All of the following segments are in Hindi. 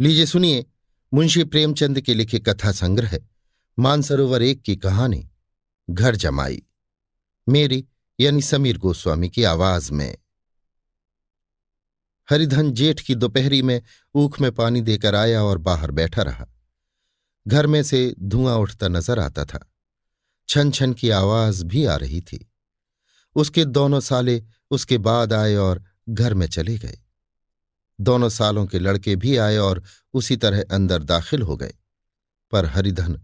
लीजिए सुनिए, मुंशी प्रेमचंद के लिखे कथा संग्रह, मानसरोवर एक की कहानी, घर जमाई। मेरी, यानी समीर गोस्वामी की आवाज़ में। हरिधन जेठ की दोपहरी में ऊख में पानी देकर आया और बाहर बैठा रहा। घर में से धुआँ उठता नज़र आता था। छन छन की आवाज़ भी आ रही थी। उसके दोनों साले उसके बाद आए और घर में चले गए। दोनों सालों के लड़के भी आए और उसी तरह अंदर दाखिल हो गए। पर हरिधन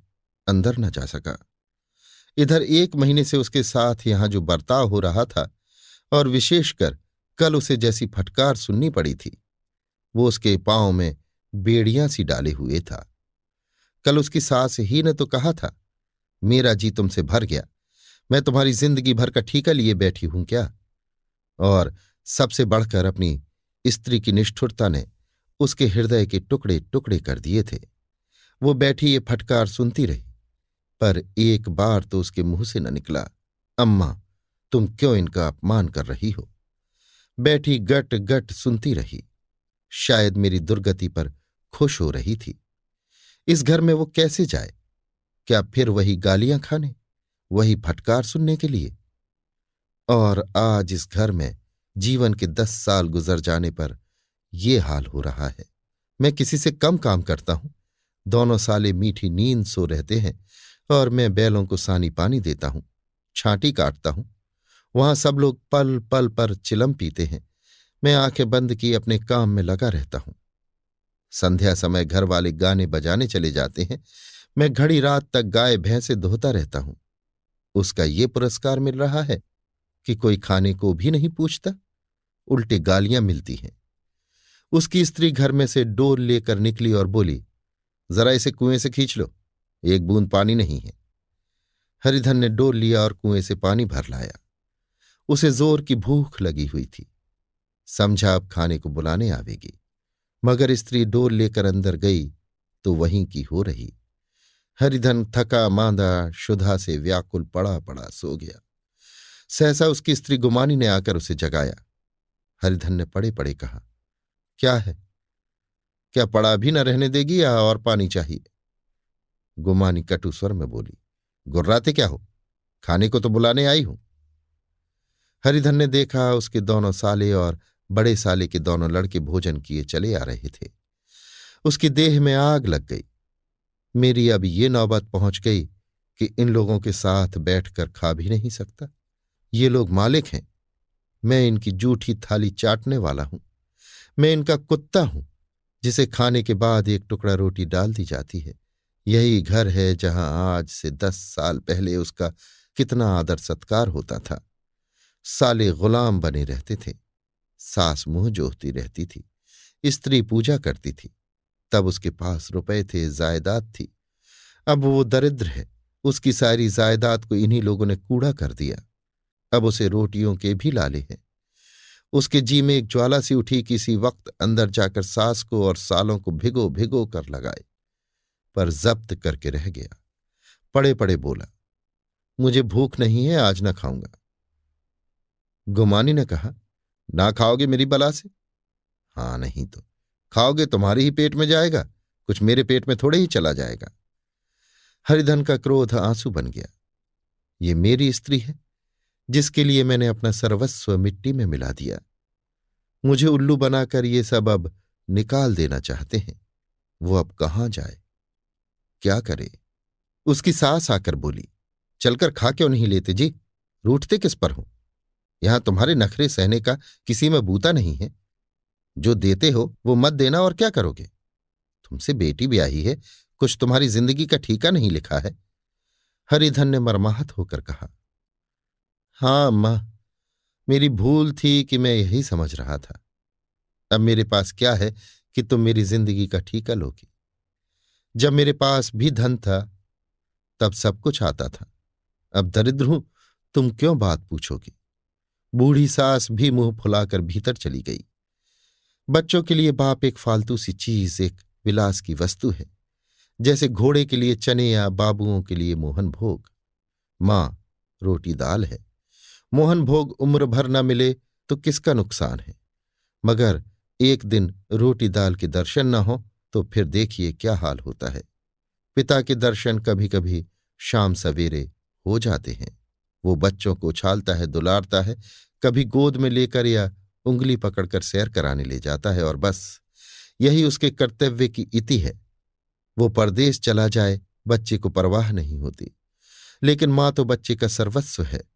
अंदर न जा सका। इधर एक महीने से उसके साथ यहाँ जो बर्ताव हो रहा था और विशेषकर कल उसे जैसी फटकार सुननी पड़ी थी, वो उसके पाँव में बेड़ियाँ सी डाले हुए था। कल उसकी सास ही ने तो कहा था, मेरा जी तुमसे भर गया, मैं तुम्हारी ज़िंदगी भर का ठीका लिए बैठी हूँ क्या? और सबसे बढ़कर अपनी स्त्री की निष्ठुरता ने उसके हृदय के टुकड़े टुकड़े कर दिए थे। वो बैठी ये फटकार सुनती रही, पर एक बार तो उसके मुँह से न निकला, अम्मा, तुम क्यों इनका अपमान कर रही हो? बैठी गट गट सुनती रही, शायद मेरी दुर्गति पर खुश हो रही थी। इस घर में वो कैसे जाए? क्या फिर वही गालियाँ खाने, वही फटकार सुनने के लिए? और आज इस घर में जीवन के दस साल गुजर जाने पर ये हाल हो रहा है। मैं किसी से कम काम करता हूँ। दोनों साले मीठी नींद सो रहते हैं और मैं बैलों को सानी पानी देता हूँ, छांटी काटता हूँ। वहाँ सब लोग पल पल पर चिलम पीते हैं। मैं आँखें बंद की अपने काम में लगा रहता हूँ। संध्या समय घर वाले गाने बजाने चले जाते हैं। मैं घड़ी रात तक गाय भैंसे धोता रहता हूँ। उसका ये पुरस्कार मिल रहा है कि कोई खाने को भी नहीं पूछता। उल्टी गालियाँ मिलती हैं। उसकी स्त्री घर में से डोल लेकर निकली और बोली, जरा इसे कुएँ से खींच लो, एक बूंद पानी नहीं है। हरिधन ने डोर लिया और कुएँ से पानी भर लाया। उसे ज़ोर की भूख लगी हुई थी। समझा अब खाने को बुलाने आवेगी। मगर स्त्री डोर लेकर अंदर गई तो वहीं की हो रही। हरिधन थका, मांदा शुधा से व्याकुल पड़ा पड़ा सो गया। सहसा उसकी स्त्री गुमानी ने आकर उसे जगाया। हरिधन ने पड़े पड़े कहा, क्या है? क्या पड़ा भी न रहने देगी या और पानी चाहिए? गुमानी कटु स्वर में बोली, गुर्राते क्या हो? खाने को तो बुलाने आई हूँ. हरिधन ने देखा उसके दोनों साले और बड़े साले के दोनों लड़के भोजन किए चले आ रहे थे। उसकी देह में आग लग गई। मेरी अब ये नौबत पहुँच गई कि इन लोगों के साथ बैठकर खा भी नहीं सकता। ये लोग मालिक हैं। मैं इनकी जूठी थाली चाटने वाला हूँ। मैं इनका कुत्ता हूँ, जिसे खाने के बाद एक टुकड़ा रोटी डाल दी जाती है। यही घर है जहाँ आज से दस साल पहले उसका कितना आदर सत्कार होता था। साले गुलाम बने रहते थे। सास मुँह जोहती रहती थी। स्त्री पूजा करती थी। तब उसके पास रुपए थे, जायदाद थी। अब वो दरिद्र है। उसकी सारी जायदाद को इन्हीं लोगों ने कूड़ा कर दिया। अब उसे रोटियों के भी लाले हैं। उसके जी में एक ज्वाला सी उठी किसी वक्त अंदर जाकर सास को और सालों को भिगो भिगो कर लगाए, पर जब्त करके रह गया। पड़े पड़े बोला, मुझे भूख नहीं है, आज ना खाऊँगा। गुमानी ने कहा, ना खाओगे मेरी बला से? हाँ, नहीं तो। खाओगे तुम्हारे ही पेट में जाएगा, कुछ मेरे पेट में थोड़े ही चला जाएगा। हरिधन का क्रोध आँसू बन गया, ये मेरी स्त्री है। जिसके लिए मैंने अपना सर्वस्व मिट्टी में मिला दिया। मुझे उल्लू बनाकर ये सब अब निकाल देना चाहते हैं। वो अब कहाँ जाए? क्या करे? उसकी सास आकर बोली, चलकर खा क्यों नहीं लेते जी? रूठते किस पर हो? यहाँ तुम्हारे नखरे सहने का किसी में बूता नहीं है। जो देते हो, वो मत देना और क्या करोगे? तुमसे बेटी आई है, कुछ तुम्हारी ज़िंदगी का ठीका नहीं लिखा है। हरिधन ने मरमाहत होकर कहा हाँ अम्मा मेरी भूल थी कि मैं यही समझ रहा था। अब मेरे पास क्या है कि तुम मेरी ज़िंदगी का ठीका लोगी। जब मेरे पास भी धन था, तब सब कुछ आता था। अब दरिद्र हूँ, तुम क्यों बात पूछोगी? बूढ़ी सास भी मुँह फुलाकर भीतर चली गई। बच्चों के लिए बाप एक फालतू सी चीज़, एक विलास की वस्तु है। जैसे घोड़े के लिए चने या बाबुओं के लिए मोहन भोग। माँ, रोटी दाल है। मोहन भोग उम्र भर न मिले तो किसका नुकसान है? मगर एक दिन रोटी दाल के दर्शन न हो तो फिर देखिए क्या हाल होता है। पिता के दर्शन कभी कभी शाम सवेरे हो जाते हैं। वो बच्चों को उछालता है, दुलारता है, कभी गोद में लेकर या उंगली पकड़कर सैर कराने ले जाता है और बस यही उसके कर्तव्य की इति है। वो परदेश चला जाए, बच्चे को परवाह नहीं होती। लेकिन माँ तो बच्चे का सर्वस्व है।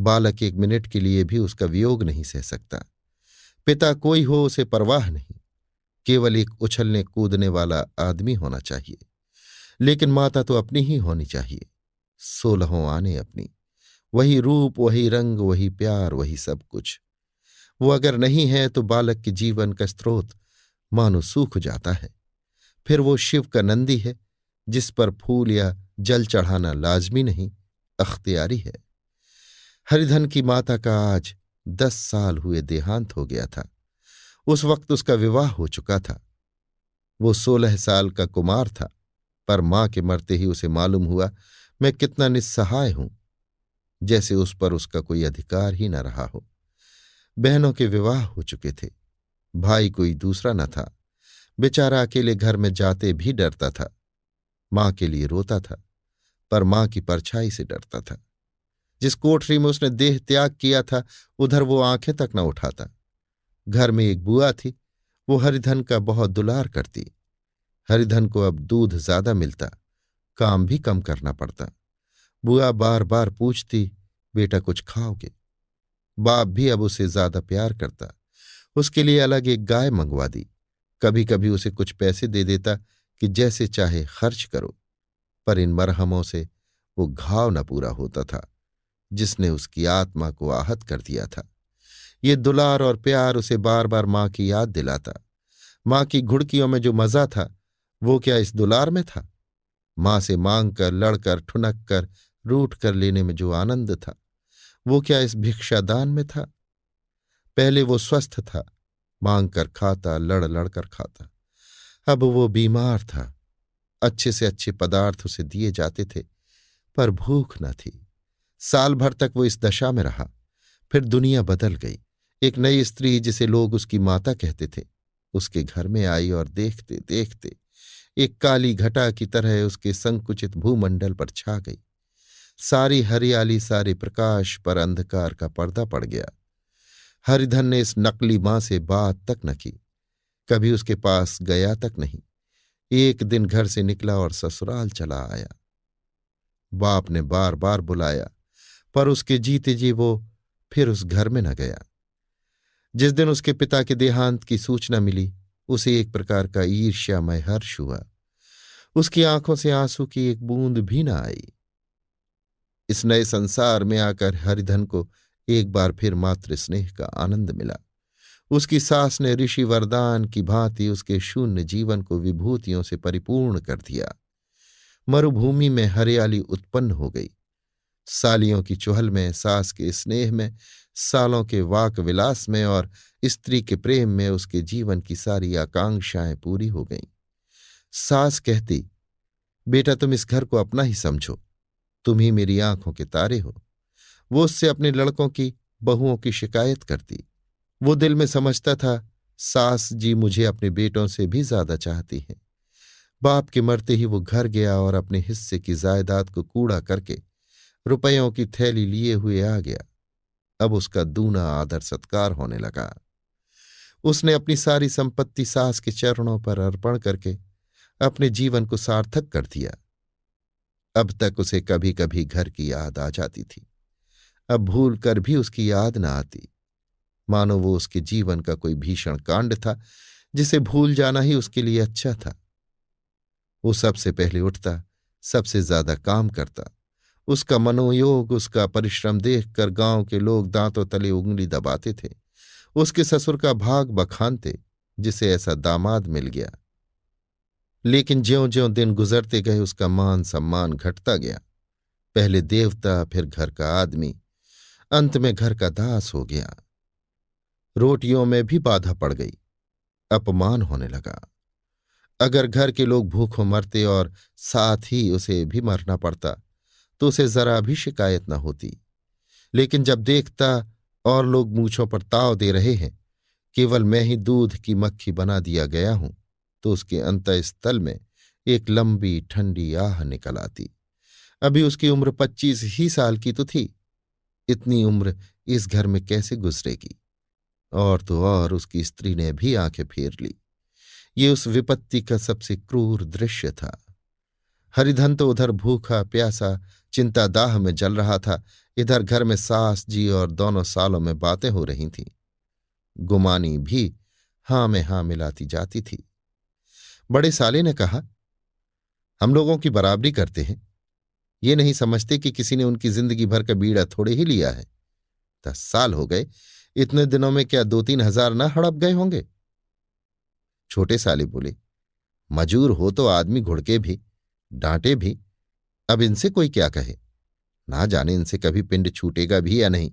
बालक एक मिनट के लिए भी उसका वियोग नहीं सह सकता। पिता कोई हो उसे परवाह नहीं। केवल एक उछलने कूदने वाला आदमी होना चाहिए। लेकिन माता तो अपनी ही होनी चाहिए। सोलहों आने अपनी। वही रूप, वही रंग, वही प्यार, वही सब कुछ। वो अगर नहीं है तो बालक के जीवन का स्रोत मानो सूख जाता है। फिर वो शिव का नंदी है, जिस पर फूल या जल चढ़ाना लाजमी नहीं, अख्तियारी है। हरिधन की माता का आज दस साल हुए देहांत हो गया था। उस वक्त उसका विवाह हो चुका था। वो सोलह साल का कुमार था, पर माँ के मरते ही उसे मालूम हुआ, मैं कितना निस्सहाय हूँ, जैसे उस पर उसका कोई अधिकार ही न रहा हो। बहनों के विवाह हो चुके थे, भाई कोई दूसरा न था। बेचारा अकेले घर में जाते भी डरता था, माँ के लिए रोता था, पर माँ की परछाई से डरता था। जिस कोठरी में उसने देह त्याग किया था, उधर वो आँखें तक न उठाता। घर में एक बुआ थी, वो हरिधन का बहुत दुलार करती। हरिधन को अब दूध ज़्यादा मिलता, काम भी कम करना पड़ता। बुआ बार बार पूछती, बेटा, कुछ खाओगे? बाप भी अब उसे ज़्यादा प्यार करता। उसके लिए अलग एक गाय मंगवा दी। कभी कभी उसे कुछ पैसे दे देता कि जैसे चाहे खर्च करो, पर इन मरहमों से वो घाव न पूरा होता था। जिसने उसकी आत्मा को आहत कर दिया था। ये दुलार और प्यार उसे बार बार माँ की याद दिलाता। माँ की घुड़कियों में जो मज़ा था, वो क्या इस दुलार में था? माँ से मांग कर लड़कर ठुनक कर रूठ कर लेने में जो आनंद था, वो क्या इस भिक्षादान में था? पहले वो स्वस्थ था मांग कर खाता लड़ लड़कर खाता। अब वो बीमार था, अच्छे से अच्छे पदार्थ उसे दिए जाते थे, पर भूख न थी। साल भर तक वो इस दशा में रहा। फिर दुनिया बदल गई। एक नई स्त्री जिसे लोग उसकी माता कहते थे, उसके घर में आई और देखते देखते एक काली घटा की तरह उसके संकुचित भूमंडल पर छा गई। सारी हरियाली, सारे प्रकाश पर अंधकार का पर्दा पड़ गया। हरिधन ने इस नकली माँ से बात तक न की। कभी उसके पास गया तक नहीं। एक दिन घर से निकला और ससुराल चला आया। बाप ने बार बार बुलाया। पर उसके जीते जी वो फिर उस घर में न गया। जिस दिन उसके पिता के देहांत की सूचना मिली, उसे एक प्रकार का ईर्ष्यामय हर्ष हुआ। उसकी आँखों से आँसू की एक बूंद भी न आई। इस नए संसार में आकर हरिधन को एक बार फिर मातृ स्नेह का आनंद मिला। उसकी सास ने ऋषि वरदान की भांति उसके शून्य जीवन को विभूतियों से परिपूर्ण कर दिया। मरुभूमि में हरियाली उत्पन्न हो गई। सालियों की चुहल में, सास के स्नेह में, सालों के वाक विलास में और स्त्री के प्रेम में उसके जीवन की सारी आकांक्षाएँ पूरी हो गईं। सास कहती, बेटा, तुम इस घर को अपना ही समझो। तुम ही मेरी आँखों के तारे हो। वो उससे अपने लड़कों की, बहुओं की शिकायत करती। वो दिल में समझता था, सास जी मुझे अपने बेटों से भी ज़्यादा चाहती हैं। बाप के मरते ही वो घर गया और अपने हिस्से की जायदाद को कूड़ा करके रुपयों की थैली लिए हुए आ गया। अब उसका दूना आदर सत्कार होने लगा। उसने अपनी सारी संपत्ति सास के चरणों पर अर्पण करके अपने जीवन को सार्थक कर दिया। अब तक उसे कभी कभी घर की याद आ जाती थी। अब भूल कर भी उसकी याद न आती। मानो वो उसके जीवन का कोई भीषण कांड था, जिसे भूल जाना ही उसके लिए अच्छा था। वो सबसे पहले उठता, सबसे ज़्यादा काम करता। उसका मनोयोग, उसका परिश्रम देखकर गाँव के लोग दांतों तले उंगली दबाते थे। उसके ससुर का भाग बखानते जिसे ऐसा दामाद मिल गया। लेकिन ज्यो ज्यो दिन गुजरते गए, उसका मान सम्मान घटता गया। पहले देवता, फिर घर का आदमी। अंत में घर का दास हो गया। रोटियों में भी बाधा पड़ गई। अपमान होने लगा। अगर घर के लोग भूखों मरते और साथ ही उसे भी मरना पड़ता तो उसे जरा भी शिकायत न होती। लेकिन जब देखता, और लोग मूछों पर ताव दे रहे हैं, केवल मैं ही दूध की मक्खी बना दिया गया हूँ तो उसके अंत स्थल में एक लंबी ठंडी आह निकल आती। अभी उसकी उम्र पच्चीस ही साल की तो थी। इतनी उम्र इस घर में कैसे गुजरेगी? और तो और उसकी स्त्री ने भी आँखें फेर ली। ये उस विपत्ति का सबसे क्रूर दृश्य था। हरिधन तो उधर भूखा, प्यासा चिंता दाह में जल रहा था। इधर घर में सास जी और दोनों सालों में बातें हो रही थीं। गुमानी भी हाँ में हाँ मिलाती जाती थी। बड़े साले ने कहा, हम लोगों की बराबरी करते हैं। ये नहीं समझते कि किसी ने उनकी ज़िंदगी भर का बीड़ा थोड़े ही लिया है। दस साल हो गए, इतने दिनों में क्या दो तीन हज़ार ना हड़प गए होंगे? छोटे साले बोले, मजूर हो तो आदमी घुड़के भी, डांटे भी अब इनसे कोई क्या कहे? ना जाने इनसे कभी पिंड छूटेगा भी या नहीं।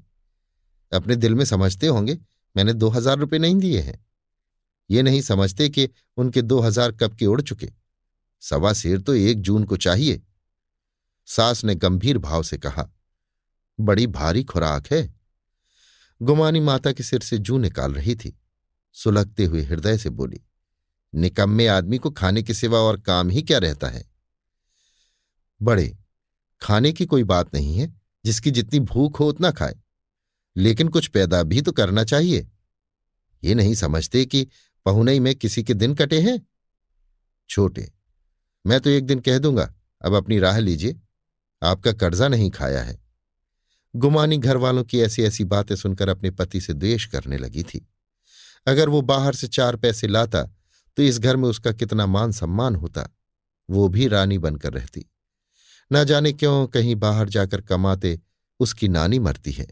अपने दिल में समझते होंगे, मैंने दो हज़ार रुपये नहीं दिए हैं। ये नहीं समझते कि उनके दो हज़ार कब के उड़ चुके। सवा शेर तो एक जून को चाहिए। सास ने गंभीर भाव से कहा, बड़ी भारी खुराक है। गुमानी माता के सिर से जू निकाल रही थी। सुलगते हुए हृदय से बोली, निकम्मे आदमी को खाने के सिवा और काम ही क्या रहता है? बड़े, खाने की कोई बात नहीं है, जिसकी जितनी भूख हो उतना खाए। लेकिन कुछ पैदा भी तो करना चाहिए। ये नहीं समझते कि पहुनई में किसी के दिन कटे हैं? छोटे, मैं तो एक दिन कह दूँगा, अब अपनी राह लीजिए, आपका कर्जा नहीं खाया है। गुमानी घर वालों की ऐसी ऐसी बातें सुनकर अपने पति से द्वेष करने लगी थी। अगर वो बाहर से चार पैसे लाता तो इस घर में उसका कितना मान सम्मान होता, वो भी रानी बनकर रहती। न जाने क्यों कहीं बाहर जाकर कमाते उसकी नानी मरती है।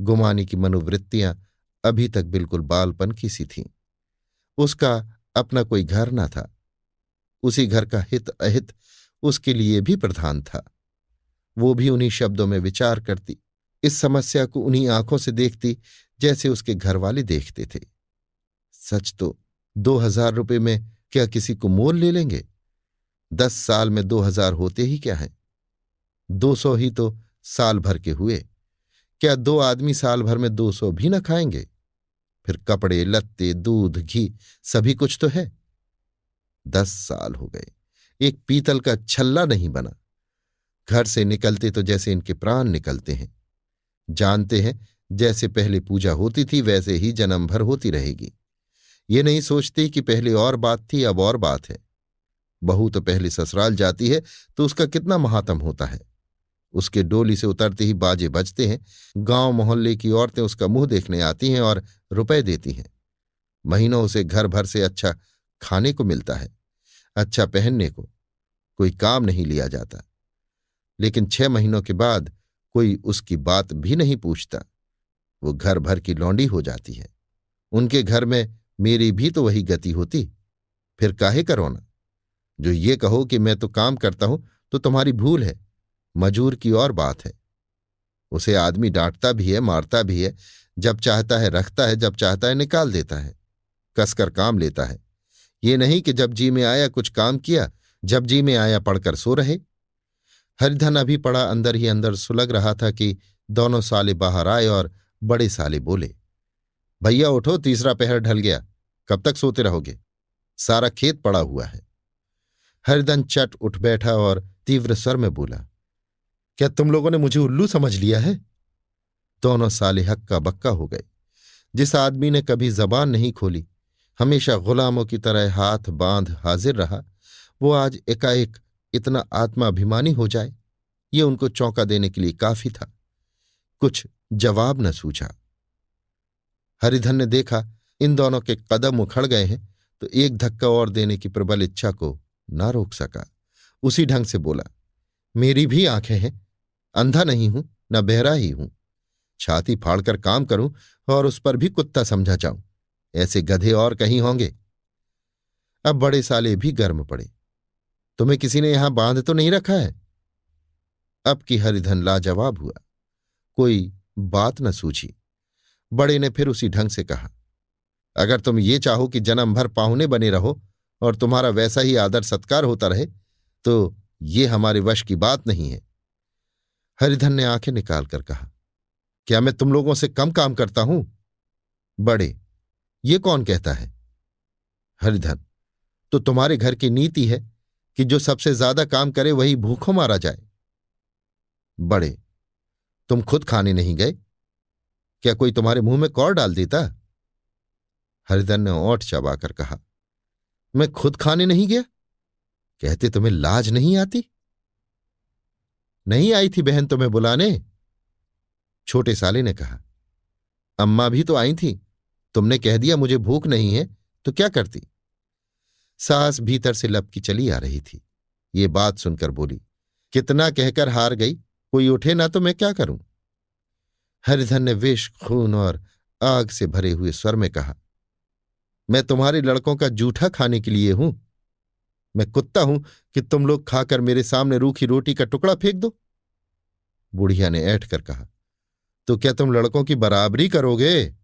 गुमानी की मनोवृत्तियाँ अभी तक बिल्कुल बालपन की सी थीं। उसका अपना कोई घर न था। उसी घर का हित अहित उसके लिए भी प्रधान था। वो भी उन्हीं शब्दों में विचार करती, इस समस्या को उन्हीं आँखों से देखती, जैसे उसके घर वाले देखते थे। सच तो दो हज़ार रुपये में क्या किसी को मोल ले लेंगे? दस साल में दो हज़ार होते ही क्या है? दो सौ ही तो साल भर के हुए। क्या दो आदमी साल भर में दो सौ भी न खाएँगे? फिर कपड़े, लत्ते, दूध, घी सभी कुछ तो है। दस साल हो गए। एक पीतल का छल्ला नहीं बना। घर से निकलते तो जैसे इनके प्राण निकलते हैं। जानते हैं, जैसे पहले पूजा होती थी, वैसे ही जन्म भर होती रहेगी। ये नहीं सोचते कि पहले और बात थी, अब और बात है। बहू तो पहले ससुराल जाती है तो उसका कितना महात्म होता है। उसके डोली से उतरते ही बाजे बजते हैं, गाँव मोहल्ले की औरतें उसका मुँह देखने आती हैं और रुपए देती हैं। महीनों उसे घर भर से अच्छा खाने को मिलता है अच्छा पहनने को, कोई काम नहीं लिया जाता। लेकिन छह महीनों के बाद कोई उसकी बात भी नहीं पूछता, वो घर भर की लौंडी हो जाती है। उनके घर में मेरी भी तो वही गति होती, फिर काहे करो ना? जो ये कहो कि मैं तो काम करता हूँ तो तुम्हारी भूल है। मजूर की और बात है। उसे आदमी डांटता भी है, मारता भी है, जब चाहता है रखता है, जब चाहता है निकाल देता है, कसकर काम लेता है। ये नहीं कि जब जी में आया कुछ काम किया, जब जी में आया पढ़कर सो रहे। हरिधन अभी पड़ा अंदर ही अंदर सुलग रहा था कि दोनों साले बाहर आए और बड़े साले बोले, भैया उठो, तीसरा पहर ढल गया, कब तक सोते रहोगे? सारा खेत पड़ा हुआ है। हरिधन चट उठ बैठा और तीव्र स्वर में बोला, क्या तुम लोगों ने मुझे उल्लू समझ लिया है? दोनों साले हक्का बक्का हो गए। जिस आदमी ने कभी जबान नहीं खोली, हमेशा गुलामों की तरह हाथ बाँध हाजिर रहा, वो आज एकाएक इतना आत्माभिमानी हो जाए, ये उनको चौंका देने के लिए काफ़ी था। कुछ जवाब न सूझा। हरिधन ने देखा, इन दोनों के कदम उखड़ गए हैं तो एक धक्का और देने की प्रबल इच्छा को ना रोक सका। उसी ढंग से बोला, मेरी भी आँखें हैं, अंधा नहीं हूँ, न बहरा ही हूँ। छाती फाड़कर काम करूँ और उस पर भी कुत्ता समझा जाऊँ, ऐसे गधे और कहीं होंगे? अब बड़े साले भी गर्म पड़े, तुम्हें किसी ने यहाँ बाँध तो नहीं रखा है? अब की हरिधन लाजवाब हुआ, कोई बात न सूझी। बड़े ने फिर उसी ढंग से कहा, अगर तुम ये चाहो कि जन्म भर पाहुने बने रहो और तुम्हारा वैसा ही आदर सत्कार होता रहे तो ये हमारे वश की बात नहीं है। हरिधन ने आँखें निकालकर कहा, क्या मैं तुम लोगों से कम काम करता हूँ? बड़े, ये कौन कहता है? हरिधन तो तुम्हारे घर की नीति है कि जो सबसे ज़्यादा काम करे वही भूखों मारा जाए। बड़े, तुम खुद खाने नहीं गए? क्या कोई तुम्हारे मुँह में कौर डाल देता? हरिधन ने ओठ चबाकर कहा मैं खुद खाने नहीं गया? कहते तुम्हें लाज नहीं आती? नहीं आई थी बहन तुम्हें बुलाने? छोटे साले ने कहा, अम्मा भी तो आई थी, तुमने कह दिया मुझे भूख नहीं है तो क्या करती? सास भीतर से लपकी चली आ रही थी। ये बात सुनकर बोली, कितना कहकर हार गई, कोई उठे ना तो मैं क्या करूँ? हरिधन ने विष, खून और आग से भरे हुए स्वर में कहा मैं तुम्हारे लड़कों का जूठा खाने के लिए हूँ। मैं कुत्ता हूँ कि तुम लोग खाकर मेरे सामने रूखी रोटी का टुकड़ा फेंक दो। बुढ़िया ने ऐठ कर कहा तो क्या तुम लड़कों की बराबरी करोगे?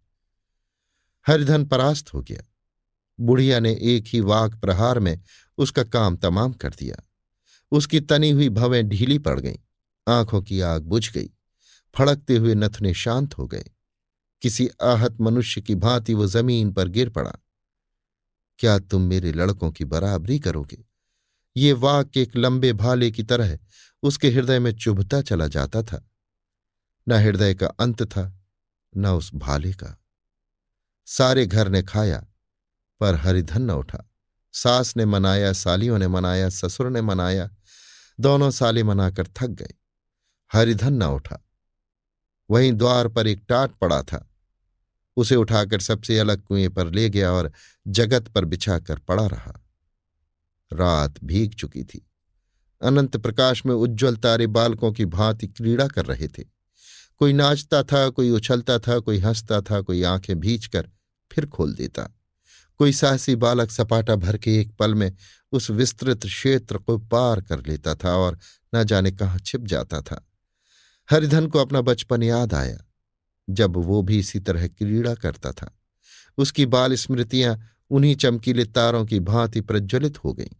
हरिधन परास्त हो गया। बुढ़िया ने एक ही वाक प्रहार में उसका काम तमाम कर दिया। उसकी तनी हुई भवें ढीली पड़ गईं। आँखों की आग बुझ गई। फड़कते हुए नथने शांत हो गए। किसी आहत मनुष्य की भांति वो ज़मीन पर गिर पड़ा। क्या तुम मेरे लड़कों की बराबरी करोगे? ये वाक्य एक लंबे भाले की तरह उसके हृदय में चुभता चला जाता था। न हृदय का अंत था, न उस भाले का। सारे घर ने खाया, पर हरिधन न उठा। सास ने मनाया, सालियों ने मनाया, ससुर ने मनाया, दोनों साले मनाकर थक गए। हरिधन न उठा। वहीं द्वार पर एक टाट पड़ा था। उसे उठाकर सबसे अलग कुएँ पर ले गया और जगत पर बिछाकर पड़ा रहा। रात भीग चुकी थी। अनंत प्रकाश में उज्ज्वल तारे बालकों की भांति क्रीड़ा कर रहे थे। कोई नाचता था, कोई उछलता था, कोई हंसता था, कोई आँखें भींच कर फिर खोल देता। कोई साहसी बालक सपाटा भर के एक पल में उस विस्तृत क्षेत्र को पार कर लेता था और न जाने कहाँ छिप जाता था। हरिधन को अपना बचपन याद आया। जब वो भी इसी तरह क्रीड़ा करता था। उसकी बाल स्मृतियाँ उन्हीं चमकीले तारों की भांति प्रज्वलित हो गईं।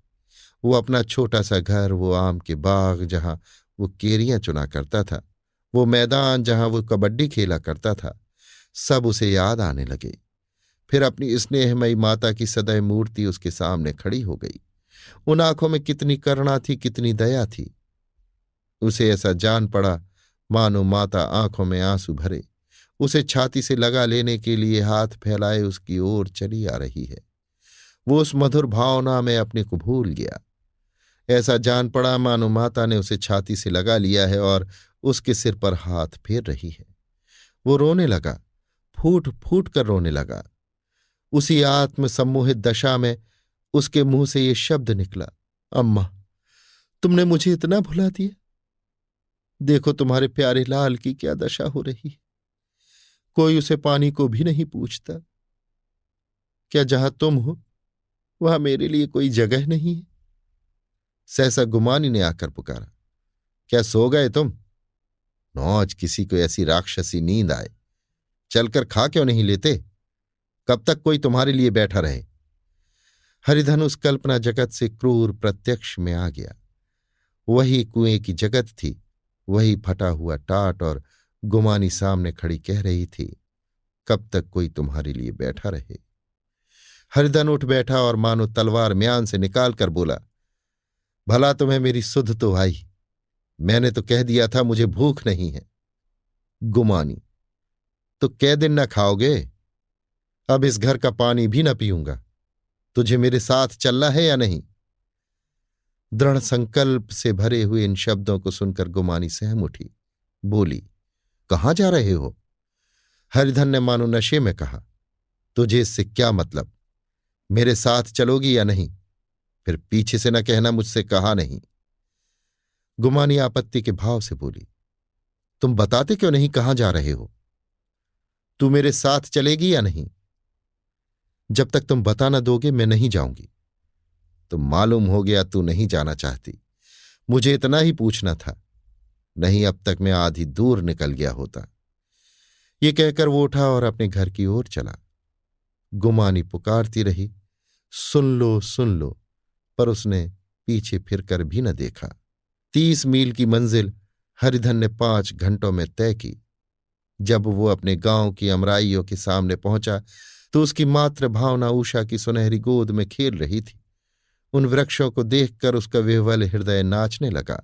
वो अपना छोटा सा घर, वो आम के बाग जहाँ वो केरियाँ चुना करता था, वो मैदान जहाँ वो कबड्डी खेला करता था, सब उसे याद आने लगे। फिर अपनी स्नेहमयी माता की सदैव मूर्ति उसके सामने खड़ी हो गई। उन आँखों में कितनी करुणा थी, कितनी दया थी। उसे ऐसा जान पड़ा, मानो माता आँखों में आँसू भरे। उसे छाती से लगा लेने के लिए हाथ फैलाए उसकी ओर चली आ रही है। वो उस मधुर भावना में अपने को भूल गया। ऐसा जान पड़ा मानो माता ने उसे छाती से लगा लिया है और उसके सिर पर हाथ फेर रही है। वो रोने लगा, फूट फूट कर रोने लगा। उसी आत्म सम्मोहित दशा में उसके मुँह से ये शब्द निकला, अम्मा, तुमने मुझे इतना भुला दिया? देखो तुम्हारे प्यारे लाल की क्या दशा हो रही है। कोई उसे पानी को भी नहीं पूछता। क्या जहाँ तुम हो, वहाँ मेरे लिए कोई जगह नहीं है? सहसा गुमानी ने आकर पुकारा, क्या सो गए तुम? नौज किसी को ऐसी राक्षसी नींद आए। चलकर खा क्यों नहीं लेते? कब तक कोई तुम्हारे लिए बैठा रहे? हरिधन उस कल्पना जगत से क्रूर प्रत्यक्ष में आ गया। वही कुएँ की जगत थी, वही फटा हुआ टाट और गुमानी सामने खड़ी कह रही थी, कब तक कोई तुम्हारे लिए बैठा रहे? हरिदन उठ बैठा और मानो तलवार म्यान से निकाल कर बोला, भला तुम्हें मेरी सुध तो आई। मैंने तो कह दिया था मुझे भूख नहीं है। गुमानी तो कै दिन न खाओगे? अब इस घर का पानी भी न पीऊँगा। तुझे मेरे साथ चलना है या नहीं? दृढ़ संकल्प से भरे हुए इन शब्दों को सुनकर गुमानी सहम उठी, बोली कहाँ जा रहे हो? हरिधन ने मानो नशे में कहा, तुझे इससे क्या मतलब? मेरे साथ चलोगी या नहीं? फिर पीछे से न कहना मुझसे कहा नहीं। गुमानी आपत्ति के भाव से बोली, तुम बताते क्यों नहीं कहाँ जा रहे हो? तू मेरे साथ चलेगी या नहीं? जब तक तुम बता न दोगे मैं नहीं जाऊँगी। तो मालूम हो गया तू नहीं जाना चाहती। मुझे इतना ही पूछना था। नहीं अब तक मैं आधी दूर निकल गया होता। ये कहकर वो उठा और अपने घर की ओर चला। गुमानी पुकारती रही, सुन लो सुन लो। पर उसने पीछे फिरकर भी न देखा। तीस मील की मंजिल हरिधन ने पाँच घंटों में तय की। जब वो अपने गाँव की अमराइयों के सामने पहुँचा तो उसकी मात्र भावना उषा की सुनहरी गोद में खेल रही थी। उन वृक्षों को देखकर उसका विह्वल हृदय नाचने लगा।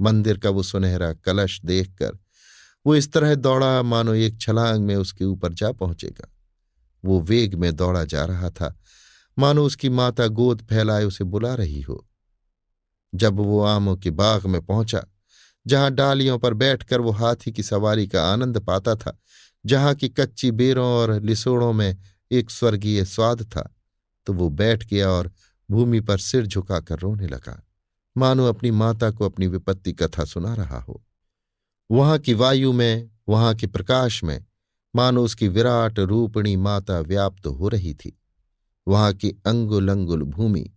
मंदिर का वो सुनहरा कलश देखकर वो इस तरह दौड़ा, मानो एक छलांग में उसके ऊपर जा पहुंचेगा। वो वेग में दौड़ा जा रहा था। मानो उसकी माता गोद फैलाए उसे बुला रही हो। जब वो आमों के बाग में पहुँचा, जहाँ डालियों पर बैठकर वो हाथी की सवारी का आनंद पाता था, जहाँ की कच्ची बेरों और लिसोड़ों में एक स्वर्गीय स्वाद था तो वो बैठ गया और भूमि पर सिर झुकाकर रोने लगा। मानो अपनी माता को अपनी विपत्ति कथा सुना रहा हो। वहाँ की वायु में, वहाँ के प्रकाश में, मानो उसकी विराट रूपणी माता व्याप्त हो रही थी। वहाँ की अंगुल अंगुल भूमि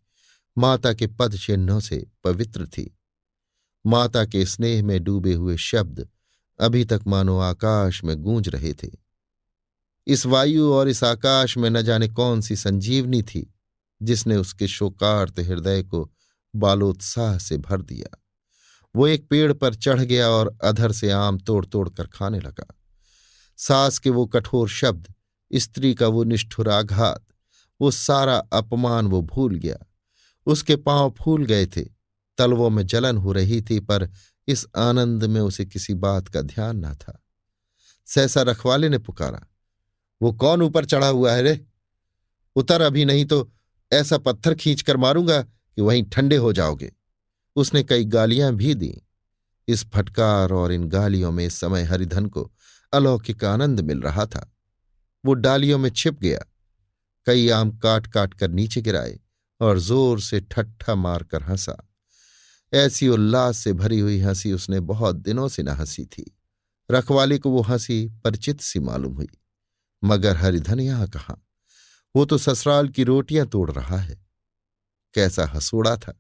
माता के पद चिन्हों से पवित्र थी। माता के स्नेह में डूबे हुए शब्द अभी तक मानो आकाश में गूंज रहे थे। इस वायु और इस आकाश में न जाने कौन सी संजीवनी थी, जिसने उसके शोकार्त हृदय को बालोत्साह से भर दिया। वो एक पेड़ पर चढ़ गया और अधर से आम तोड़ तोड़ कर खाने लगा। सास के वो कठोर शब्द, स्त्री का वो निष्ठुर आघात, वो सारा अपमान वो भूल गया। उसके पाँव फूल गए थे, तलवों में जलन हो रही थी, पर इस आनंद में उसे किसी बात का ध्यान ना था। सहसा रखवाले ने पुकारा, वो कौन ऊपर चढ़ा हुआ है रे? उतर अभी नहीं तो ऐसा पत्थर खींच कर मारूँगा कि वहीं ठंडे हो जाओगे। उसने कई गालियाँ भी दी। इस फटकार और इन गालियों में इस समय हरिधन को अलौकिक आनंद मिल रहा था। वो डालियों में छिप गया। कई आम काट काट कर नीचे गिराए और ज़ोर से ठट्ठा मारकर हंसा। ऐसी उल्लास से भरी हुई हँसी उसने बहुत दिनों से न हँसी थी। रखवाले को वो हँसी परिचित सी मालूम हुई। मगर हरिधन यहाँ कहा? वो तो ससुराल की रोटियाँ तोड़ रहा है। कैसा हंसोड़ा था,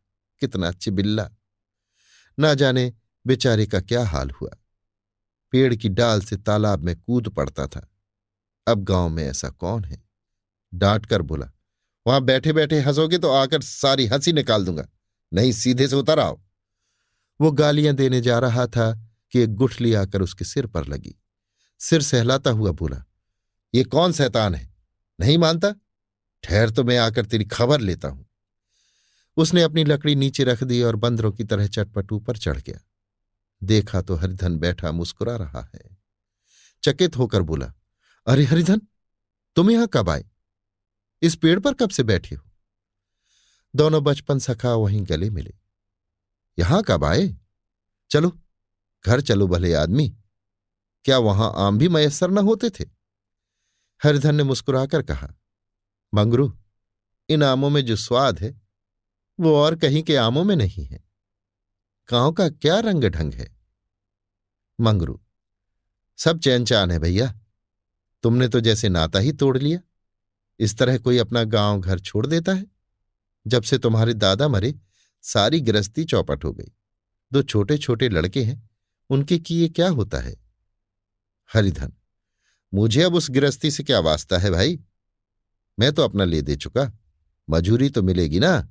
कितना चिबिल्ला। ना जाने बेचारे का क्या हाल हुआ। पेड़ की डाल से तालाब में कूद पड़ता था। अब गाँव में ऐसा कौन है? डांट कर बोला, वहाँ बैठे बैठे हंसोगे तो आकर सारी हँसी निकाल दूँगा। नहीं, सीधे से उतर आओ। वो गालियाँ देने जा रहा था कि एक गुठली आकर उसके सिर पर लगी। सिर सहलाता हुआ बोला, ये कौन शैतान है? नहीं मानता? ठहर तो मैं आकर तेरी खबर लेता हूँ। उसने अपनी लकड़ी नीचे रख दी और बंदरों की तरह चटपट ऊपर चढ़ गया। देखा तो हरिधन बैठा मुस्कुरा रहा है। चकित होकर बोला, अरे हरिधन, तुम यहाँ कब आए? इस पेड़ पर कब से बैठे हो? दोनों बचपन सखा वहीं गले मिले। यहाँ कब आए? चलो, घर चलो भले आदमी। क्या वहाँ आम भी मयसर न होते थे? हरिधन ने मुस्कुराकर कहा, मंगरू, इन आमों में जो स्वाद है वो और कहीं के आमों में नहीं है। गाँव का क्या रंग ढंग है? मंगरू, सब चैन चान है भैया। तुमने तो जैसे नाता ही तोड़ लिया। इस तरह कोई अपना गाँव घर छोड़ देता है? जब से तुम्हारे दादा मरे, सारी गिरस्ती चौपट हो गई। दो छोटे छोटे लड़के हैं, उनके किए क्या होता है? हरिधन, मुझे अब उस गिरस्ती से क्या वास्ता है भाई? मैं तो अपना ले दे चुका। मजूरी तो मिलेगी ना?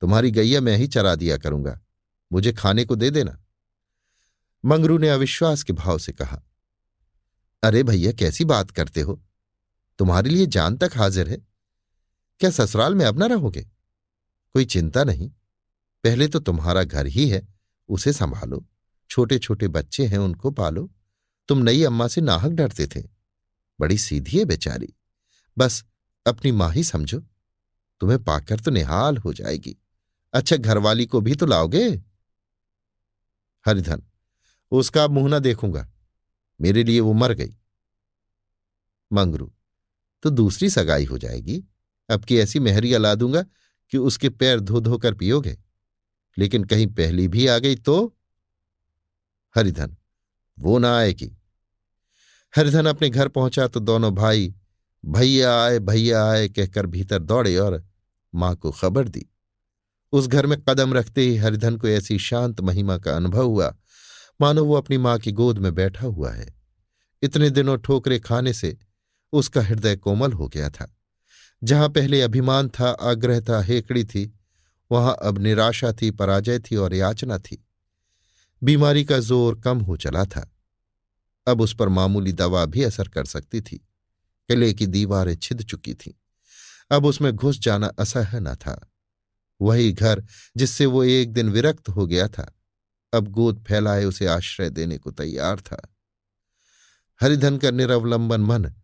तुम्हारी गैया मैं ही चरा दिया करूँगा। मुझे खाने को दे देना। मंगरू ने अविश्वास के भाव से कहा, अरे भैया, कैसी बात करते हो? तुम्हारे लिए जान तक हाजिर है। क्या ससुराल में अब न रहोगे? कोई चिंता नहीं। पहले तो तुम्हारा घर ही है, उसे संभालो। छोटे छोटे बच्चे हैं, उनको पालो। तुम नई अम्मा से नाहक डरते थे। बड़ी सीधी है बेचारी। बस, अपनी माँ ही समझो। तुम्हें पाकर तो निहाल हो जाएगी। अच्छा घरवाली को भी तो लाओगे? हरिधन, उसका मुँह ना देखूँगा। मेरे लिए वो मर गई। मंगरू तो दूसरी सगाई हो जाएगी। अब की ऐसी मेहरिया ला दूँगा कि उसके पैर धो धोकर पियोगे। लेकिन कहीं पहली भी आ गई तो? हरिधन, वो ना आएगी। हरिधन अपने घर पहुँचा तो दोनों भाई, भैया आए भैया आए, कहकर भीतर दौड़े और माँ को खबर दी। उस घर में कदम रखते ही हरिधन को ऐसी शांत महिमा का अनुभव हुआ। मानो वो अपनी माँ की गोद में बैठा हुआ है। इतने दिनों ठोकरे खाने से उसका हृदय कोमल हो गया था। जहाँ पहले अभिमान था, आग्रह था, हेकड़ी थी, वहाँ अब निराशा थी, पराजय थी और याचना थी। बीमारी का ज़ोर कम हो चला था। अब उस पर मामूली दवा भी असर कर सकती थी। किले की दीवारें छिद चुकी थीं। अब उसमें घुस जाना असह्य न था। वही घर जिससे वो एक दिन विरक्त हो गया था। अब गोद फैलाए उसे आश्रय देने को तैयार था। हरिधन का निरवलंबन मन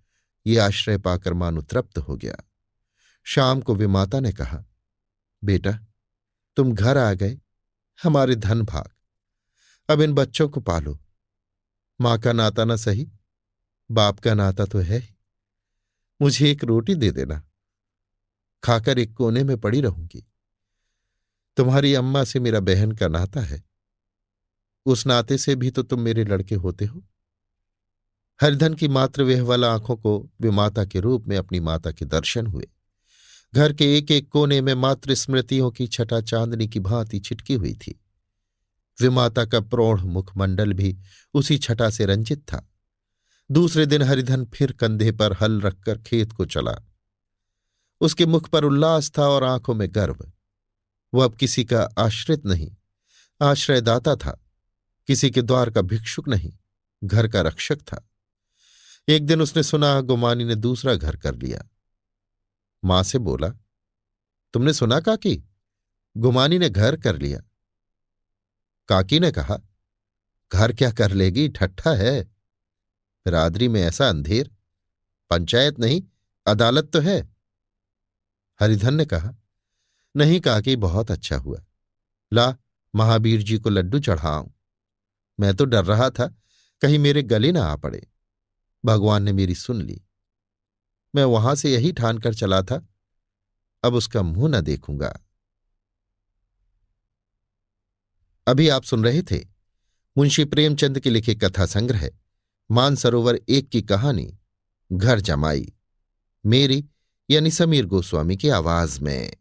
ये आश्रय पाकर मानो तृप्त हो गया। शाम को विमाता ने कहा, बेटा, तुम घर आ गए, हमारे धन भाग। अब इन बच्चों को पालो। माँ का नाता ना सही, बाप का नाता तो है। मुझे एक रोटी दे देना। खाकर एक कोने में पड़ी रहूँगी। तुम्हारी अम्मा से मेरा बहन का नाता है। उस नाते से भी तो तुम मेरे लड़के होते हो। हरिधन की मातृवेह वाला आँखों को विमाता के रूप में अपनी माता के दर्शन हुए। घर के एक एक कोने में मातृ स्मृतियों की छटा चांदनी की भांति छिटकी हुई थी। विमाता का प्रौढ़ मुखमंडल भी उसी छटा से रंजित था। दूसरे दिन हरिधन फिर कंधे पर हल रखकर खेत को चला। उसके मुख पर उल्लास था और आँखों में गर्व। वो अब किसी का आश्रित नहीं, आश्रयदाता था, किसी के द्वार का भिक्षुक नहीं, घर का रक्षक था। एक दिन उसने सुना, गुमानी ने दूसरा घर कर लिया। माँ से बोला, तुमने सुना काकी? गुमानी ने घर कर लिया। काकी ने कहा, घर क्या कर लेगी? ठट्ठा है। रादरी में ऐसा अंधेर, पंचायत नहीं, अदालत तो है। हरिधन ने कहा नहीं काकी बहुत अच्छा हुआ। ला, महावीर जी को लड्डू चढ़ाऊं। मैं तो डर रहा था कहीं मेरे गले ना आ पड़े। भगवान ने मेरी सुन ली। मैं वहाँ से यही ठान कर चला था, अब उसका मुँह न देखूँगा। अभी आप सुन रहे थे मुंशी प्रेमचंद के लिखे कथा संग्रह, मानसरोवर एक की कहानी, घर जमाई, मेरी यानी समीर गोस्वामी की आवाज़ में।